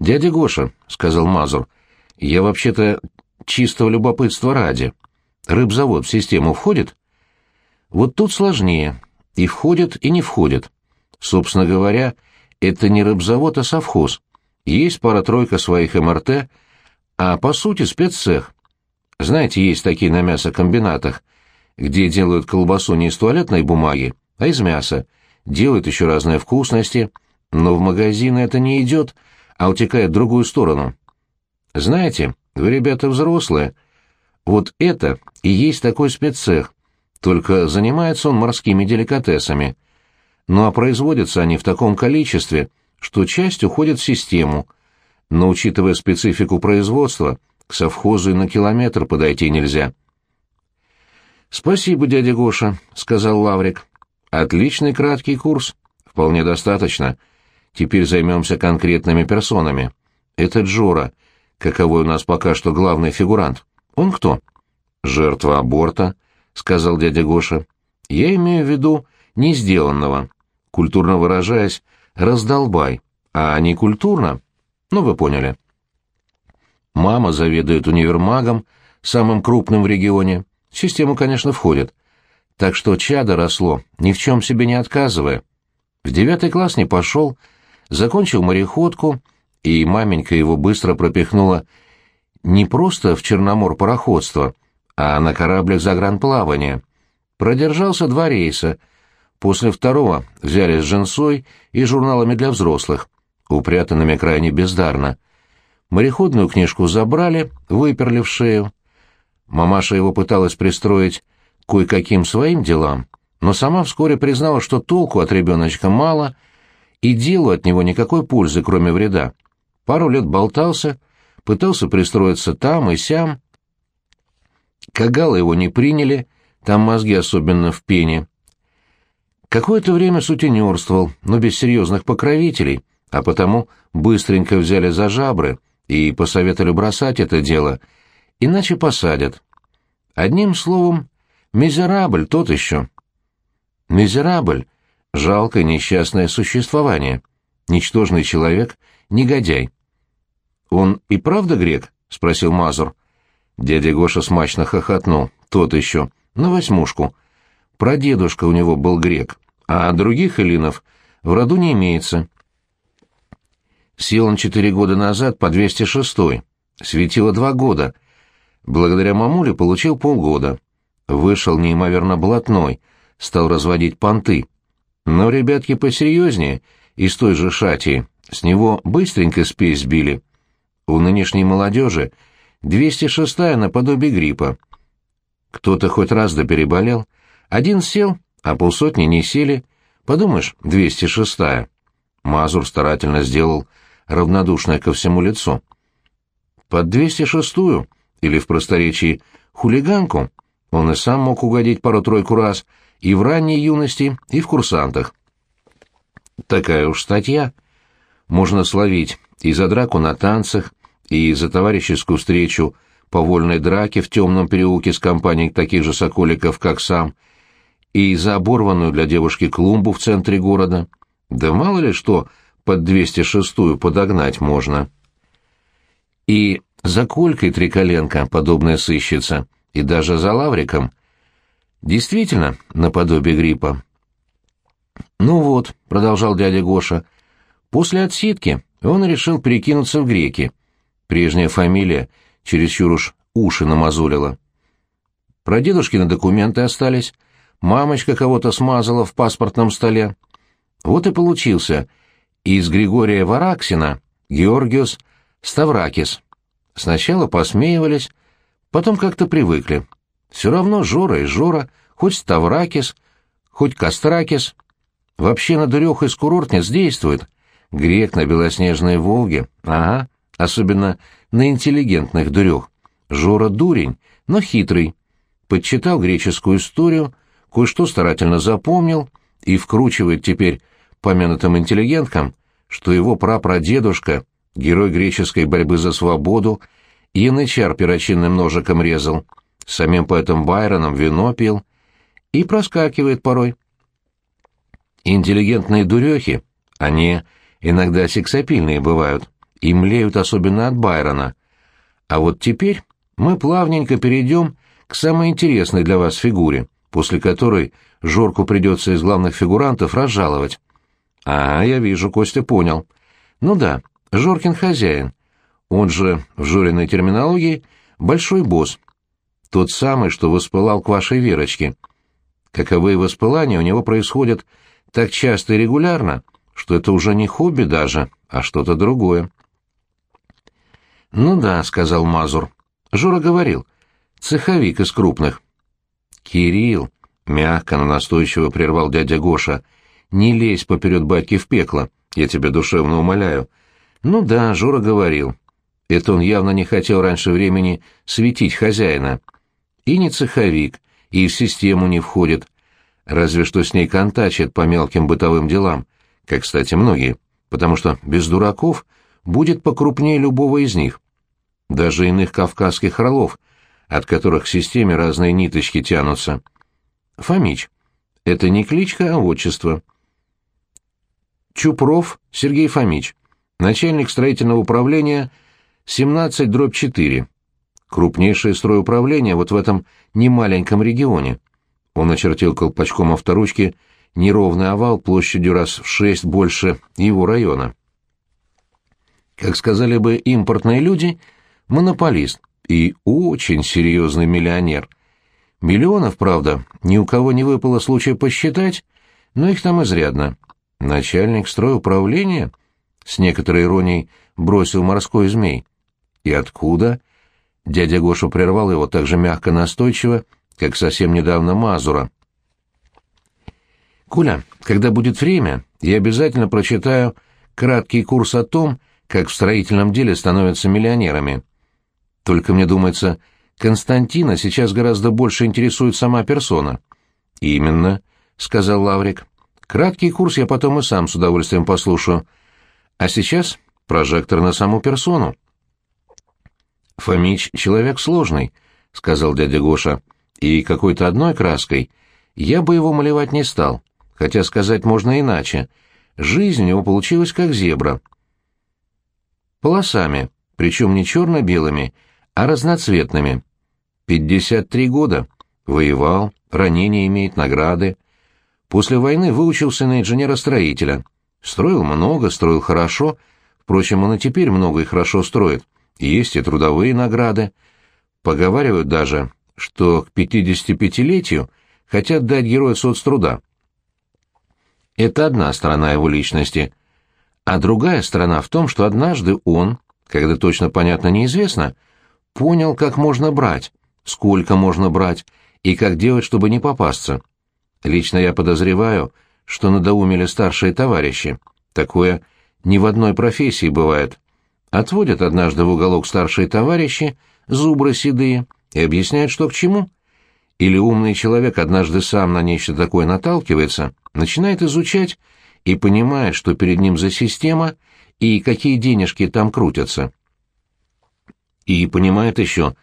«Дядя Гоша», — сказал Мазур, — «я вообще-то чистого любопытства ради. Рыбзавод в систему входит?» «Вот тут сложнее. И входит, и не входит. Собственно говоря, это не рыбзавод, а совхоз. Есть пара-тройка своих МРТ, а по сути спеццех. Знаете, есть такие на мясокомбинатах, где делают колбасу не из туалетной бумаги, а из мяса, делают еще разные вкусности, но в магазины это не идет, а утекает в другую сторону. Знаете, вы, ребята, взрослые. Вот это и есть такой спеццех, только занимается он морскими деликатесами. Ну а производятся они в таком количестве, что часть уходит в систему, но, учитывая специфику производства, к совхозу и на километр подойти нельзя. «Спасибо, дядя Гоша», — сказал Лаврик. «Отличный краткий курс. Вполне достаточно. Теперь займемся конкретными персонами. Это Джора, каковой у нас пока что главный фигурант. Он кто?» «Жертва аборта», — сказал дядя Гоша. «Я имею в виду не сделанного. Культурно выражаясь, раздолбай, а не культурно. Ну, вы поняли». Мама заведует универмагом, самым крупным в регионе. В систему, конечно, входит. Так что чадо росло, ни в чем себе не отказывая. В девятый класс не пошел, закончил мореходку, и маменька его быстро пропихнула не просто в Черномор пароходство, а на кораблях загранплавания. Продержался два рейса. После второго взяли с женсой и журналами для взрослых, упрятанными крайне бездарно. Мореходную книжку забрали, выперли в шею. Мамаша его пыталась пристроить кое-каким своим делам, но сама вскоре признала, что толку от ребеночка мало, и делу от него никакой пользы, кроме вреда. Пару лет болтался, пытался пристроиться там и сям. Кагала его не приняли, там мозги особенно в пене. Какое-то время сутенерствовал, но без серьезных покровителей, а потому быстренько взяли за жабры — и посоветовали бросать это дело, иначе посадят. Одним словом, мизерабль тот еще. Мизерабль — жалкое несчастное существование. Ничтожный человек, негодяй. «Он и правда грек?» — спросил Мазур. Дядя Гоша смачно хохотнул. Тот еще. На восьмушку. Прадедушка у него был грек, а других эллинов в роду не имеется. Сел он четыре года назад по 206-й. Светило два года. Благодаря мамуле получил полгода. Вышел неимоверно блатной, стал разводить понты. Но ребятки посерьезнее, из той же шатии, с него быстренько спесь сбили. У нынешней молодежи 206-я наподобие гриппа. Кто-то хоть раз да переболел. Один сел, а полсотни не сели. Подумаешь, 206-я. Мазур старательно сделал равнодушное ко всему лицо. Под 206-ю, или в просторечии хулиганку, он и сам мог угодить пару-тройку раз и в ранней юности, и в курсантах. Такая уж статья. Можно словить и за драку на танцах, и за товарищескую встречу по вольной драке в темном переулке с компанией таких же соколиков, как сам, и за оборванную для девушки клумбу в центре города. Да мало ли что под 206-ю подогнать можно. И за Колькой Триколенко подобное сыщется, и даже за Лавриком. Действительно, наподобие гриппа. «Ну вот», — продолжал дядя Гоша, — «после отсидки он решил перекинуться в греки. Прежняя фамилия чересчур уж уши намазулила. Про дедушкины документы остались, мамочка кого-то смазала в паспортном столе. Вот и получился — из Григория Вараксина Георгиус Ставракис. Сначала посмеивались, потом как-то привыкли. Все равно Жора и Жора, хоть Ставракис, хоть Костракис. Вообще на дурех из курортниц действует. Грек на белоснежной Волге, ага, особенно на интеллигентных дурех. Жора дурень, но хитрый. Подчитал греческую историю, кое-что старательно запомнил и вкручивает теперь помянутым интеллигенткам, что его прапрадедушка, герой греческой борьбы за свободу, янычар перочинным ножиком резал, самим поэтом Байроном вино пил, и проскакивает порой. Интеллигентные дурехи, они иногда сексапильные бывают, и млеют особенно от Байрона. А вот теперь мы плавненько перейдем к самой интересной для вас фигуре, после которой Жорку придется из главных фигурантов разжаловать. А, я вижу, Костя понял. Ну да, Жоркин хозяин. Он же, в Жориной терминологии, большой босс. Тот самый, что воспылал к вашей Верочке. Каковые воспылания у него происходят так часто и регулярно, что это уже не хобби даже, а что-то другое. «Ну да», — сказал Мазур. Жора говорил. «Цеховик из крупных». «Кирилл», — мягко, но настойчиво прервал дядя Гоша, — «не лезь поперед батьки в пекло, я тебя душевно умоляю». «Ну да», — Жора говорил. Это он явно не хотел раньше времени светить хозяина. И не цеховик, и в систему не входит, разве что с ней контачит по мелким бытовым делам, как, кстати, многие, потому что без дураков будет покрупнее любого из них. Даже иных кавказских орлов, от которых к системе разные ниточки тянутся. Фомич. Это не кличка, а отчество. Чупров Сергей Фомич. Начальник строительного управления 17-4 крупнейшее стройуправление вот в этом немаленьком регионе. Он очертил колпачком авторучки неровный овал площадью раз в шесть больше его района. Как сказали бы импортные люди, монополист и очень серьезный миллионер. Миллионов, правда, ни у кого не выпало случая посчитать, но их там изрядно. Начальник стройуправления с некоторой иронией бросил морской змей. И откуда? Дядя Гоша прервал его так же мягко настойчиво, как совсем недавно Мазура. «Куля, когда будет время, я обязательно прочитаю краткий курс о том, как в строительном деле становятся миллионерами. Только мне думается, Константина сейчас гораздо больше интересует сама персона». «Именно», — сказал Лаврик. «Краткий курс я потом и сам с удовольствием послушаю. А сейчас прожектор на саму персону». «Фомич — человек сложный», — сказал дядя Гоша, — «и какой-то одной краской я бы его малевать не стал, хотя сказать можно иначе. Жизнь у него получилась как зебра. Полосами, причем не черно-белыми, а разноцветными. Пятьдесят три года. Воевал, ранения имеет, награды. После войны выучился на инженера-строителя. Строил много, строил хорошо, впрочем, он и теперь много и хорошо строит. Есть и трудовые награды. Поговаривают даже, что к 55-летию хотят дать героя соцтруда. Это одна сторона его личности. А другая сторона в том, что однажды он, когда точно понятно неизвестно, понял, как можно брать, сколько можно брать и как делать, чтобы не попасться. Лично я подозреваю, что надоумели старшие товарищи. Такое ни в одной профессии бывает. Отводят однажды в уголок старшие товарищи, зубры седые, и объясняют, что к чему. Или умный человек однажды сам на нечто такое наталкивается, начинает изучать и понимает, что перед ним за система и какие денежки там крутятся. И понимает еще,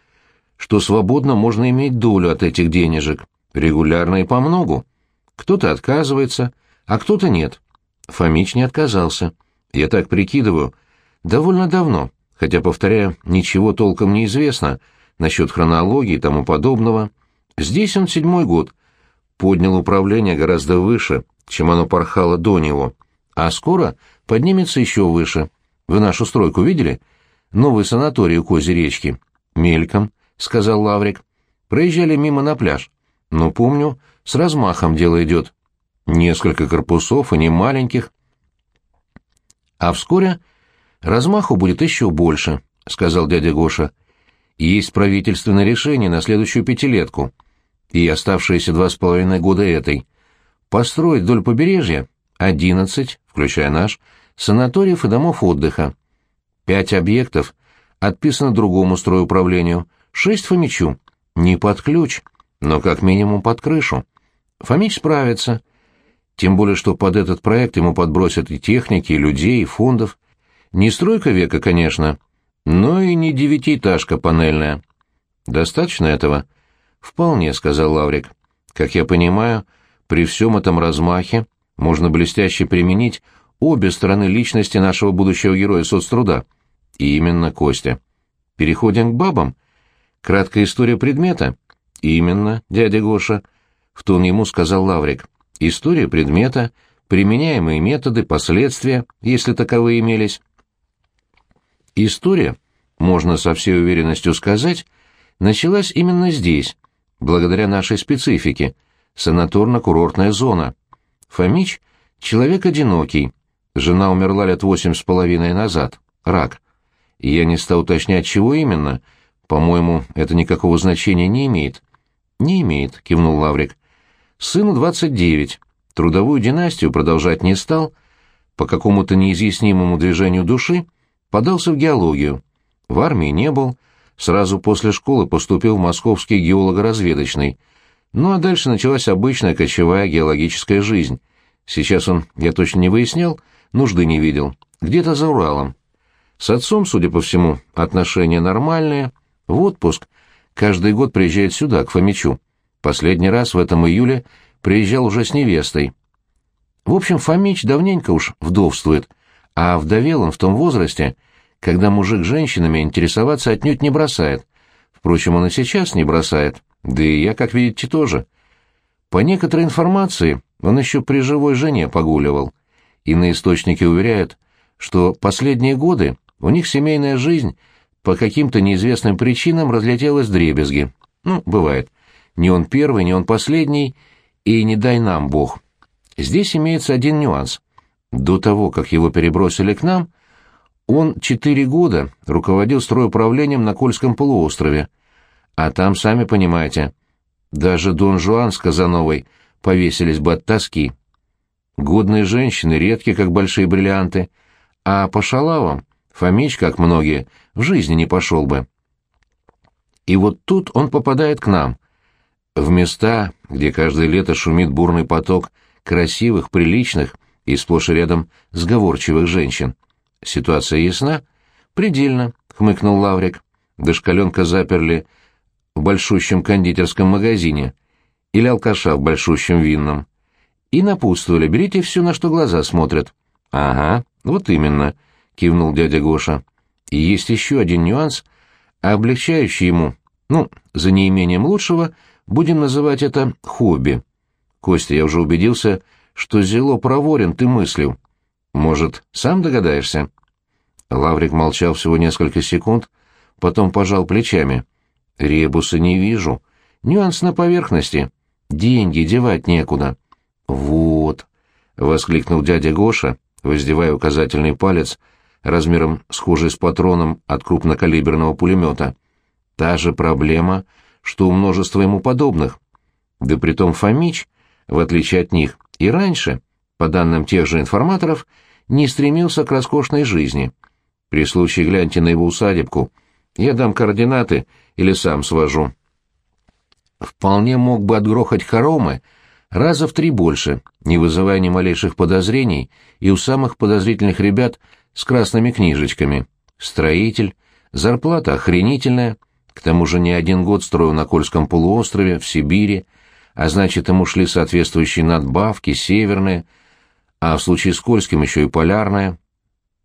что свободно можно иметь долю от этих денежек, регулярно и по многу. Кто-то отказывается, а кто-то нет. Фомич не отказался. Я так прикидываю — Довольно давно, хотя, повторяю, ничего толком не известно насчет хронологии и тому подобного. Здесь он седьмой год. Поднял управление гораздо выше, чем оно порхало до него. А скоро поднимется еще выше. Вы нашу стройку видели? Новый санаторий у Кози речки. Мельком, — сказал Лаврик. Проезжали мимо на пляж. Но помню, с размахом дело идет. Несколько корпусов и не маленьких. А вскоре Размаху будет еще больше, — сказал дядя Гоша. Есть правительственное решение на следующую пятилетку и оставшиеся два с половиной года этой. Построить вдоль побережья одиннадцать, включая наш, санаториев и домов отдыха. Пять объектов отписано другому стройуправлению, шесть Фомичу. Не под ключ, но как минимум под крышу. Фомич справится. Тем более, что под этот проект ему подбросят и техники, и людей, и фондов. Не стройка века, конечно, но и не девятиэтажка панельная. Достаточно этого? Вполне, сказал Лаврик. Как я понимаю, при всем этом размахе можно блестяще применить обе стороны личности нашего будущего героя соцтруда. Именно, Костя. Переходим к бабам. Краткая история предмета. Именно, дядя Гоша. В тон ему сказал Лаврик. История предмета, применяемые методы, последствия, если таковые имелись. История, можно со всей уверенностью сказать, началась именно здесь, благодаря нашей специфике, санаторно-курортная зона. Фомич — человек одинокий, жена умерла лет восемь с половиной назад, рак. Я не стал уточнять, чего именно, по-моему, это никакого значения не имеет. «Не имеет», — кивнул Лаврик. «Сыну двадцать девять, трудовую династию продолжать не стал, по какому-то неизъяснимому движению души подался в геологию. В армии не был, сразу после школы поступил в Московский геолого-разведочный. Ну а дальше началась обычная кочевая геологическая жизнь. Сейчас он, я точно не выяснял, нужды не видел. Где-то за Уралом. С отцом, судя по всему, отношения нормальные. В отпуск. Каждый год приезжает сюда, к Фомичу. Последний раз в этом июле приезжал уже с невестой. В общем, Фомич давненько уж вдовствует, а вдовел он в том возрасте, когда мужик женщинами интересоваться отнюдь не бросает. Впрочем, он и сейчас не бросает, да и я, как видите, тоже. По некоторой информации, он еще при живой жене погуливал. Иные источники уверяют, что последние годы у них семейная жизнь по каким-то неизвестным причинам разлетелась дребезги. Ну, бывает. Не он первый, не он последний, и не дай нам Бог. Здесь имеется один нюанс. До того, как его перебросили к нам, он четыре года руководил стройуправлением на Кольском полуострове. А там, сами понимаете, даже Дон Жуан с Казановой повесились бы от тоски. Годные женщины редки, как большие бриллианты, а по шалавам Фомич, как многие, в жизни не пошел бы. И вот тут он попадает к нам, в места, где каждое лето шумит бурный поток красивых, приличных и сплошь и рядом сговорчивых женщин. Ситуация ясна? Предельно, хмыкнул Лаврик. Дошкаленка заперли в большущем кондитерском магазине или алкаша в большущем винном. И напутствовали, берите все, на что глаза смотрят. Ага, вот именно, кивнул дядя Гоша. И есть еще один нюанс, облегчающий ему, ну, за неимением лучшего, будем называть это хобби. Костя, я уже убедился, что зело проворен ты мыслью. Может, сам догадаешься?» Лаврик молчал всего несколько секунд, потом пожал плечами. «Ребуса не вижу. Нюанс на поверхности. Деньги девать некуда». «Вот», — воскликнул дядя Гоша, воздевая указательный палец размером схожий с патроном от крупнокалиберного пулемета. «Та же проблема, что у множества ему подобных. Да притом Фомич, в отличие от них, и раньше, по данным тех же информаторов, не стремился к роскошной жизни. При случае гляньте на его усадебку. Я дам координаты или сам свожу. Вполне мог бы отгрохать хоромы раза в три больше, не вызывая ни малейших подозрений и у самых подозрительных ребят с красными книжечками. Строитель, зарплата охренительная, к тому же не один год строил на Кольском полуострове, в Сибири, а значит, ему шли соответствующие надбавки, северные, а в случае с Кольским еще и полярная.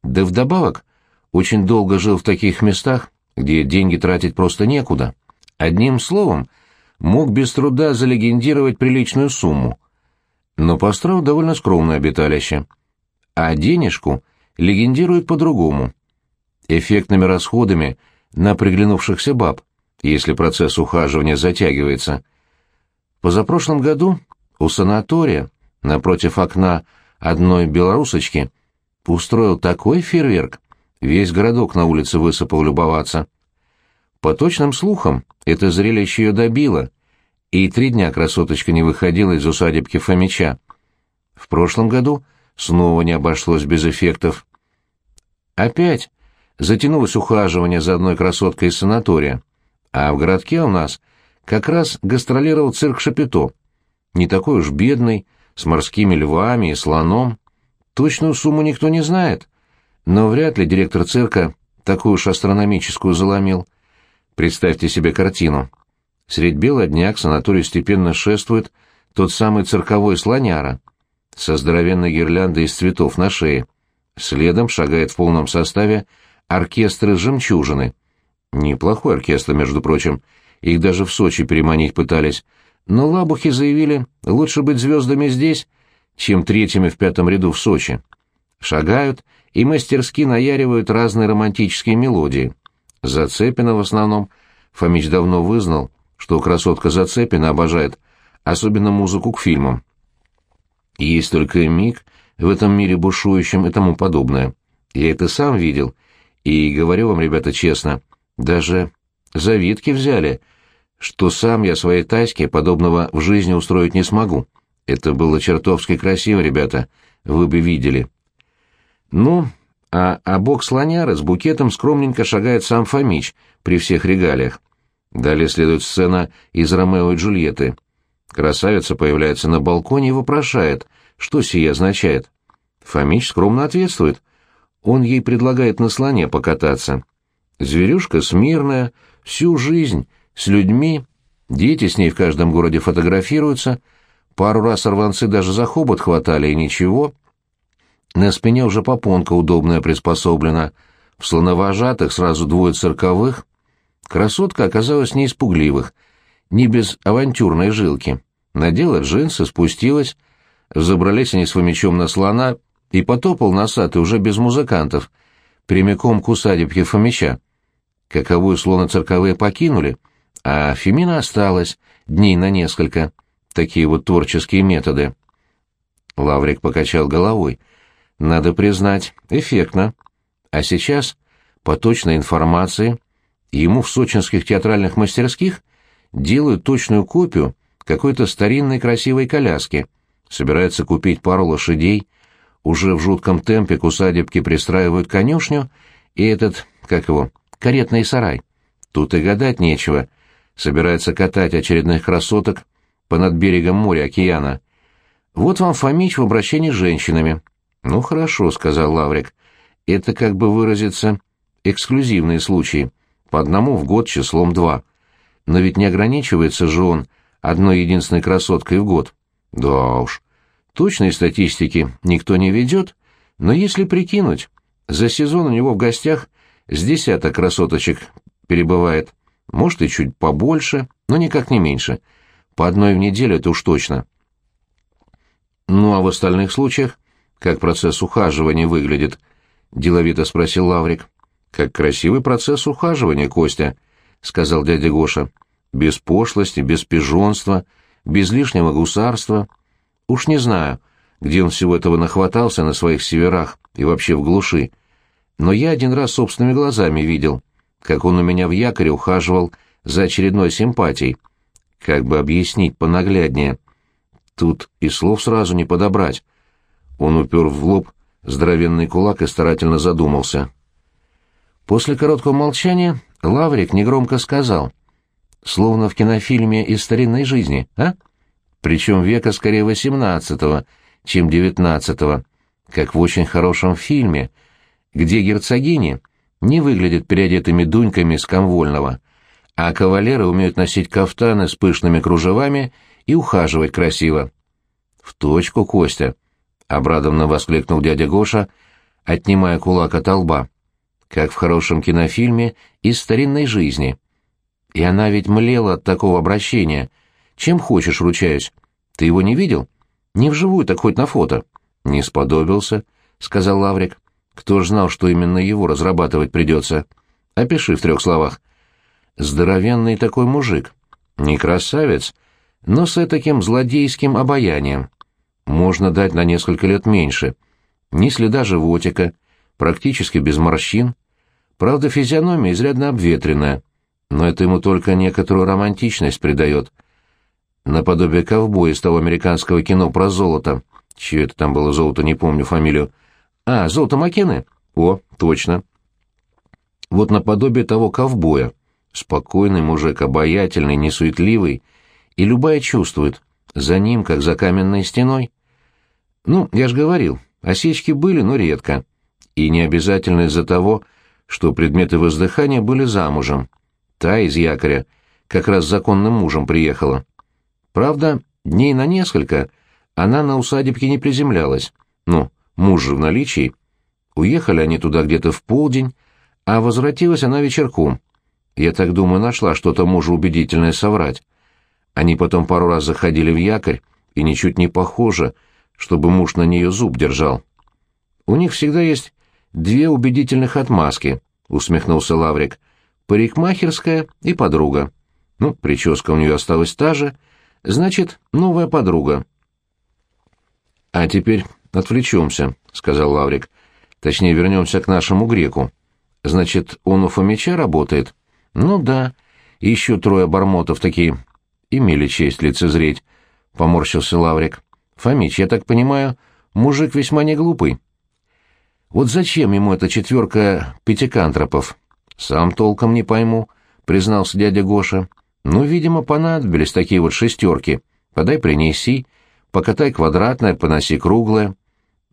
Да вдобавок, очень долго жил в таких местах, где деньги тратить просто некуда. Одним словом, мог без труда залегендировать приличную сумму. Но построил довольно скромное обиталище. А денежку легендирует по-другому. Эффектными расходами на приглянувшихся баб, если процесс ухаживания затягивается. Позапрошлом году у санатория, напротив окна одной белорусочки устроил такой фейерверк, весь городок на улице высыпал любоваться. По точным слухам, это зрелище ее добило, и три дня красоточка не выходила из усадебки Фомича. В прошлом году снова не обошлось без эффектов. Опять затянулось ухаживание за одной красоткой из санатория, а в городке у нас как раз гастролировал цирк Шапито, не такой уж бедный, с морскими львами и слоном. Точную сумму никто не знает, но вряд ли директор цирка такую уж астрономическую заломил. Представьте себе картину. Средь бела дня к санаторию степенно шествует тот самый цирковой слоняра со здоровенной гирляндой из цветов на шее. Следом шагает в полном составе оркестры «Жемчужины». Неплохой оркестр, между прочим. Их даже в Сочи переманить пытались. Но лабухи заявили, лучше быть звездами здесь, чем третьими в пятом ряду в Сочи. Шагают и мастерски наяривают разные романтические мелодии. Зацепина в основном. Фомич давно вызнал, что красотка Зацепина обожает, особенно музыку к фильмам. Есть только миг в этом мире бушующем и тому подобное. Я это сам видел, и говорю вам, ребята, честно, даже завидки взяли, что сам я своей Таське подобного в жизни устроить не смогу. Это было чертовски красиво, ребята, вы бы видели. Ну, а, а бок слоняры с букетом скромненько шагает сам Фомич при всех регалиях. Далее следует сцена из «Ромео и Джульетты». Красавица появляется на балконе и вопрошает, что сие означает. Фомич скромно ответствует. Он ей предлагает на слоне покататься. Зверюшка смирная, всю жизнь, с людьми, дети с ней в каждом городе фотографируются, пару раз сорванцы даже за хобот хватали, и ничего — на спине уже попонка удобная приспособлена. В слоновожатых сразу двое цирковых. Красотка оказалась не испугливых, не без авантюрной жилки. Надела джинсы, спустилась. Забрались они с мечом на слона, и потопал носатый уже без музыкантов, прямиком к усадебке Фомича. Каковую слона цирковые покинули, а Фемина осталась дней на несколько. Такие вот творческие методы. Лаврик покачал головой — надо признать, эффектно. А сейчас, по точной информации, ему в сочинских театральных мастерских делают точную копию какой-то старинной красивой коляски, собирается купить пару лошадей, уже в жутком темпе к усадебке пристраивают конюшню и этот, как его, каретный сарай. Тут и гадать нечего. Собирается катать очередных красоток по над берегом моря океана. Вот вам Фомич в обращении с женщинами. «Ну хорошо», — сказал Лаврик. «Это, как бы выразиться, эксклюзивные случаи, по одному в год числом два. Но ведь не ограничивается же он одной единственной красоткой в год». «Да уж. Точной статистики никто не ведет, но если прикинуть, за сезон у него в гостях с десяток красоточек перебывает, может и чуть побольше, но никак не меньше. По одной в неделю это уж точно». «Ну а в остальных случаях?» как процесс ухаживания выглядит?» — деловито спросил Лаврик. «Как красивый процесс ухаживания, Костя», — сказал дядя Гоша. «Без пошлости, без пижонства, без лишнего гусарства. Уж не знаю, где он всего этого нахватался на своих северах и вообще в глуши. Но я один раз собственными глазами видел, как он у меня в якоре ухаживал за очередной симпатией. Как бы объяснить понагляднее? Тут и слов сразу не подобрать. Он упер в лоб здоровенный кулак и старательно задумался. После короткого молчания Лаврик негромко сказал, словно в кинофильме из старинной жизни, а? Причем века скорее восемнадцатого, чем девятнадцатого, как в очень хорошем фильме, где герцогини не выглядят переодетыми дуньками с комвольного, а кавалеры умеют носить кафтаны с пышными кружевами и ухаживать красиво. В точку, Костя. — обрадованно воскликнул дядя Гоша, отнимая кулак от лба. «Как в хорошем кинофильме из старинной жизни. И она ведь млела от такого обращения. Чем хочешь, ручаюсь. Ты его не видел? Не вживую, так хоть на фото». «Не сподобился», — сказал Лаврик. «Кто ж знал, что именно его разрабатывать придется? Опиши в трех словах». «Здоровенный такой мужик. Не красавец, но с таким злодейским обаянием можно дать на несколько лет меньше. Ни следа животика, практически без морщин. Правда, физиономия изрядно обветренная, но это ему только некоторую романтичность придает. Наподобие ковбоя из того американского кино про золото. Чье это там было золото, не помню фамилию. А, золото Маккены? О, точно. Вот наподобие того ковбоя. Спокойный мужик, обаятельный, несуетливый. И любая чувствует — за ним, как за каменной стеной. Ну, я ж говорил, осечки были, но редко. И не обязательно из-за того, что предметы воздыхания были замужем. Та из якоря как раз законным мужем приехала. Правда, дней на несколько она на усадебке не приземлялась. Ну, муж же в наличии. Уехали они туда где-то в полдень, А возвратилась она вечерком. Я так думаю, нашла что-то мужу убедительное соврать. Они потом пару раз заходили в якорь, и ничуть не похоже, чтобы муж на нее зуб держал. У них всегда есть две убедительных отмазки, усмехнулся Лаврик. Парикмахерская и подруга. Ну, прическа у нее осталась та же, значит, новая подруга. А теперь отвлечемся, сказал Лаврик. Точнее, вернемся к нашему греку. Значит, он у Фомича работает? Ну да. еще трое бармотов такие. Имели честь лицезреть, поморщился Лаврик. Фомич, я так понимаю, мужик весьма не глупый. Вот зачем ему эта четверка пятикантропов? Сам толком не пойму, признался дядя Гоша. Ну, видимо, понадобились такие вот шестерки. Подай принеси, покатай квадратное, поноси круглое.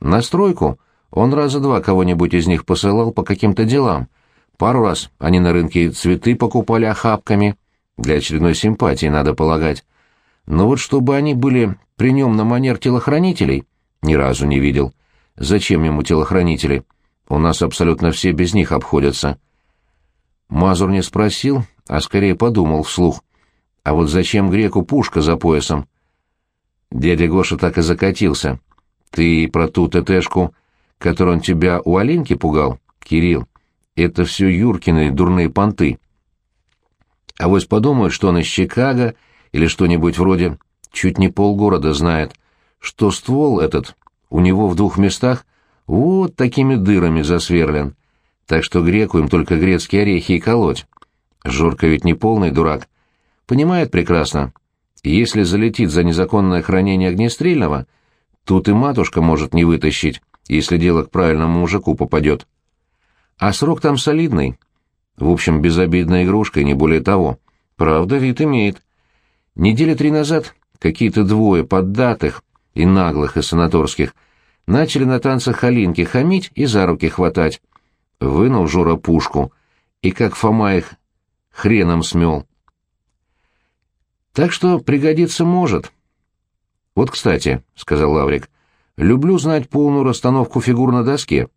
На стройку он раза два кого-нибудь из них посылал по каким-то делам. Пару раз они на рынке цветы покупали охапками. Для очередной симпатии, надо полагать. Но вот чтобы они были при нем на манер телохранителей, ни разу не видел. Зачем ему телохранители? У нас абсолютно все без них обходятся. Мазур не спросил, а скорее подумал вслух. А вот зачем греку пушка за поясом? Дядя Гоша так и закатился. Ты про ту ТТшку который он тебя у Алинки пугал? Кирилл, это все Юркины дурные понты. А вось подумают, что он из Чикаго или что-нибудь вроде чуть не полгорода знает, что ствол этот у него в двух местах вот такими дырами засверлен, так что греку им только грецкие орехи и колоть. Жорка ведь не полный дурак. Понимает прекрасно. Если залетит за незаконное хранение огнестрельного, тут и матушка может не вытащить если дело к правильному мужику попадет. А срок там солидный. В общем, безобидная игрушка, не более того. Правда, вид имеет. Недели три назад какие-то двое поддатых, и наглых, и санаторских, начали на танцах Халинки хамить и за руки хватать. Вынул Жора пушку, и как Фома их хреном смел. Так что пригодиться может. Вот, кстати, — сказал Лаврик, — Люблю знать полную расстановку фигур на доске.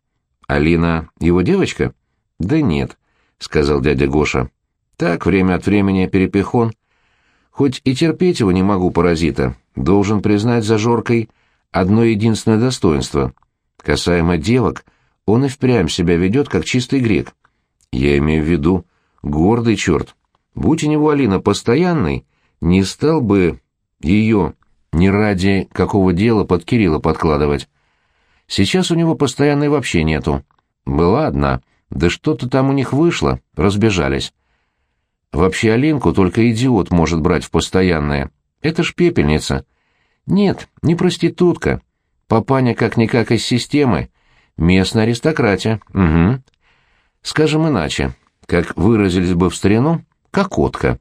Алина его девочка? Да нет, сказал дядя Гоша. Так, время от времени перепихон. Хоть и терпеть его не могу, паразита, должен признать за Жоркой одно единственное достоинство. Касаемо девок, он и впрямь себя ведет, как чистый грек. Я имею в виду гордый черт. Будь у него Алина постоянной, не стал бы ее не ради какого дела под Кирилла подкладывать. Сейчас у него постоянной вообще нету. Была одна, да что-то там у них вышло, разбежались. Вообще Алинку только идиот может брать в постоянное. Это ж пепельница. Нет, не проститутка. Папаня как-никак из системы. Местная аристократия. Угу. Скажем иначе, как выразились бы в старину, кокотка.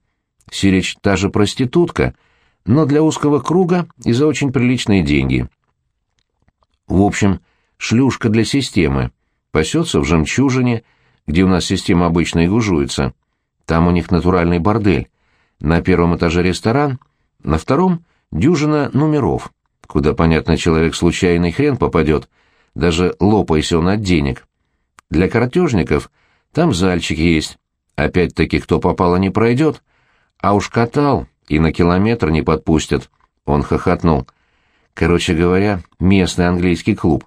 Сирич та же проститутка — но для узкого круга и за очень приличные деньги. В общем, шлюшка для системы. Пасется в жемчужине, где у нас система обычно и гужуется. Там у них натуральный бордель. На первом этаже ресторан, на втором — дюжина номеров, куда, понятно, человек случайный хрен попадет, даже лопаясь он от денег. Для картежников там зальчик есть. Опять-таки, кто попало, не пройдет. А уж катал, и на километр не подпустят. Он хохотнул. Короче говоря, местный английский клуб.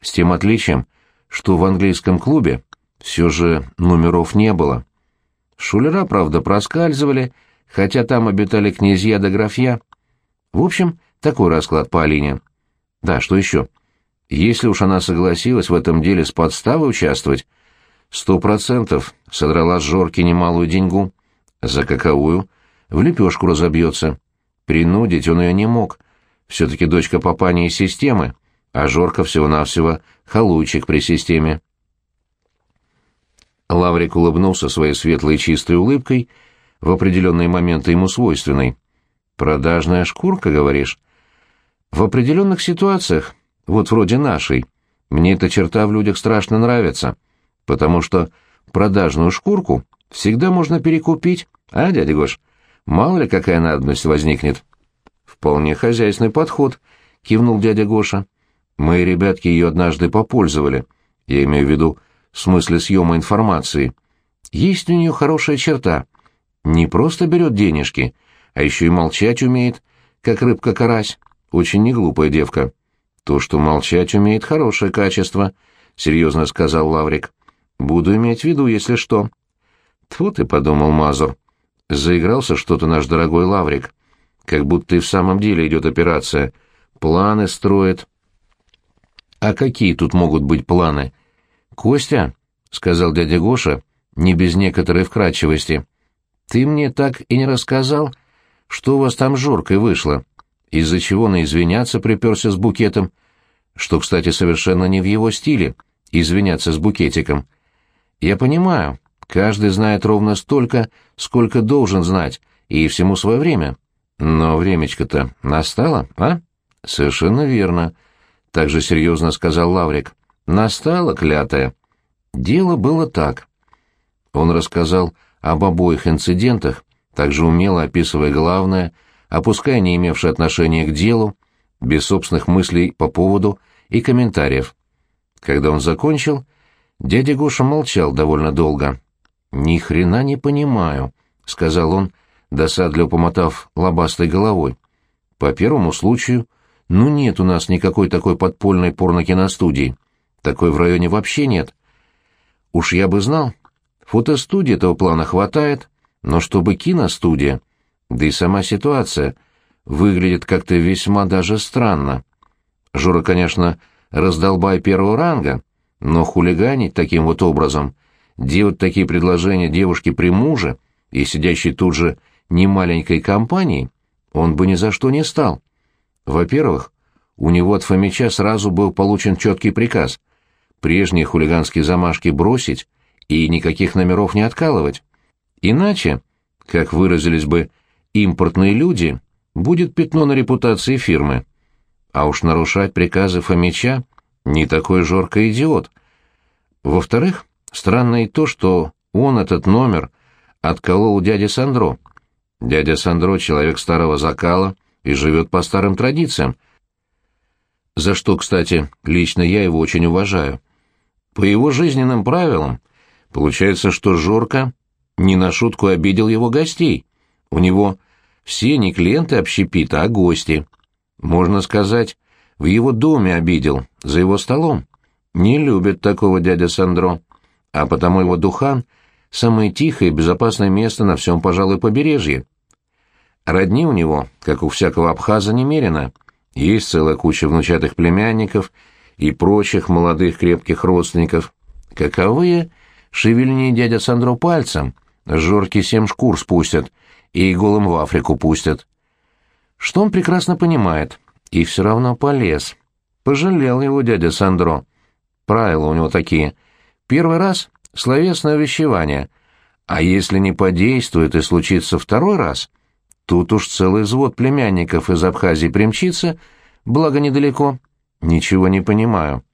С тем отличием, что в английском клубе все же номеров не было. Шулера, правда, проскальзывали, хотя там обитали князья да графья. В общем, такой расклад по Алине. Да, что еще? Если уж она согласилась в этом деле с подставой участвовать, сто процентов содрала с Жорки немалую деньгу. За каковую? В лепешку разобьется. Принудить он ее не мог. Все-таки дочка папани из системы, а Жорка всего-навсего халуйчик при системе. Лаврик улыбнулся своей светлой чистой улыбкой, в определенные моменты ему свойственной. «Продажная шкурка, говоришь?» «В определенных ситуациях, вот вроде нашей, мне эта черта в людях страшно нравится, потому что продажную шкурку всегда можно перекупить, а, дядя Гош?» Мало ли какая надобность возникнет. Вполне хозяйственный подход, кивнул дядя Гоша. Мои ребятки ее однажды попользовали. Я имею в виду в смысле съема информации. Есть у нее хорошая черта. Не просто берет денежки, а еще и молчать умеет, как рыбка-карась. Очень неглупая девка. То, что молчать умеет, хорошее качество, — серьезно сказал Лаврик. Буду иметь в виду, если что. Тьфу ты, — подумал Мазур. Заигрался что-то наш дорогой Лаврик. Как будто и в самом деле идет операция. Планы строит. А какие тут могут быть планы? Костя, — сказал дядя Гоша, не без некоторой вкрадчивости, — ты мне так и не рассказал, что у вас там Жоркой вышло, из-за чего на извиняться приперся с букетом, что, кстати, совершенно не в его стиле — извиняться с букетиком. Я понимаю, каждый знает ровно столько, сколько должен знать, и всему свое время. Но времечко-то настало, а? Совершенно верно, — также серьезно сказал Лаврик. Настало, клятая. Дело было так. Он рассказал об обоих инцидентах, также умело описывая главное, опуская не имевшее отношения к делу, без собственных мыслей по поводу и комментариев. Когда он закончил, дядя Гоша молчал довольно долго. «Ни хрена не понимаю», — сказал он, досадливо помотав лобастой головой. «По первому случаю, ну нет у нас никакой такой подпольной порнокиностудии. Такой в районе вообще нет. Уж я бы знал. Фотостудии этого плана хватает, но чтобы киностудия, да и сама ситуация, выглядит как-то весьма даже странно. Жура, конечно, раздолбай первого ранга, но хулиганить таким вот образом, делать такие предложения девушке при муже и сидящей тут же немаленькой компании, он бы ни за что не стал. Во-первых, у него от Фомича сразу был получен четкий приказ — прежние хулиганские замашки бросить и никаких номеров не откалывать. Иначе, как выразились бы импортные люди, будет пятно на репутации фирмы. А уж нарушать приказы Фомича не такой жоркий идиот. Во-вторых, странно и то, что он этот номер отколол у дяди Сандро. Дядя Сандро — человек старого закала и живет по старым традициям. За что, кстати, лично я его очень уважаю. По его жизненным правилам — Получается, что Жорка не на шутку обидел его гостей. У него все не клиенты общепита, а гости. Можно сказать, в его доме обидел, за его столом. Не любит такого дядя Сандро. А потому его духан — самое тихое и безопасное место на всем, пожалуй, побережье. Родни у него, как у всякого абхаза, немерено. Есть целая куча внучатых племянников и прочих молодых крепких родственников. Каковые Шевельни дядя Сандро пальцем, Жорки семь шкур спустят и голым в Африку пустят. Что он прекрасно понимает, и все равно полез. Пожалел его дядя Сандро. Правила у него такие. Первый раз — словесное увещевание, а если не подействует и случится второй раз, тут уж целый взвод племянников из Абхазии примчится, благо недалеко. Ничего не понимаю.